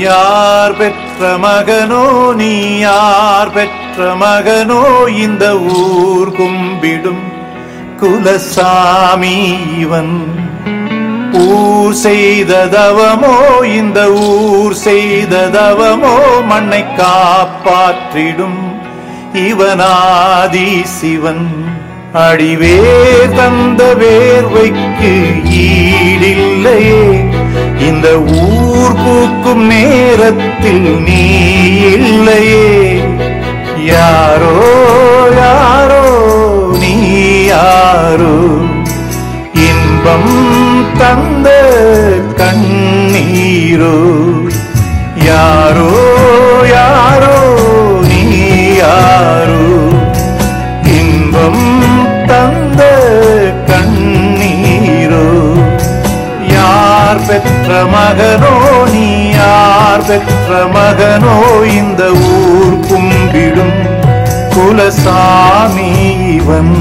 யார் பெற்ற மகனோ நீ யார் பெற்ற மகனோ இந்த ஊர் கும்பிடும் குலசாமி இவன். ஊர் செய்த தவமோ இந்த ஊர் செய்த தவமோ மண்ணை காப்பாற்றிடும் இவனாதி சிவன். அடிவே தந்த வேர்வைக்கு ஈடில்லையே இந்த ஊர் பூக்கும் நேரத்தில் நீ இல்லையே. யாரோ யாரோ நீ யாரோ? இன்பம் தந்த கண்ணீரோ. யாரோ யாரோ நீ யாரோ? இன்பம் தந்த கண்ணீரோ. யார் பெற்ற மகனோ நீ? பெற்ற மகனோ இந்த ஊர் கும்பிடும் குலசாமி இவன்.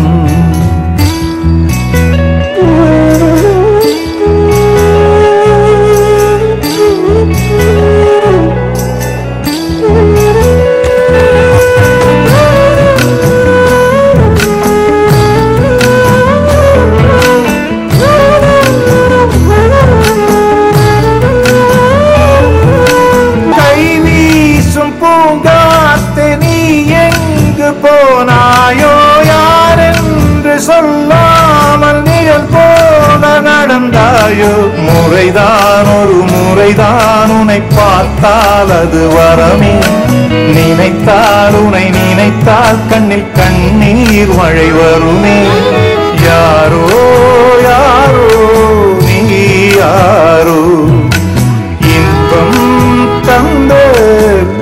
நடந்தாயோ முறைதான் ஒரு முறைதான் உனை பார்த்தால் அது வரமே. நினைத்தால் உனை நினைத்தால் கண்ணில் கண்ணீர் மழை வருமே. யாரோ யாரோ நீ யாரோ? இன்பம் தந்த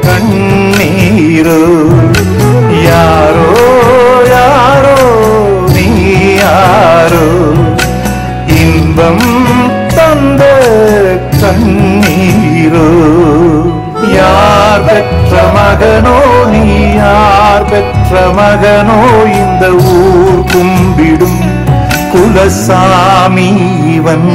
கண்ணீரோ யார்? மகனோ நீ யார்? பெற்ற மகனோ இந்த ஊர் கும்பிடும் குலசாமி இவன்.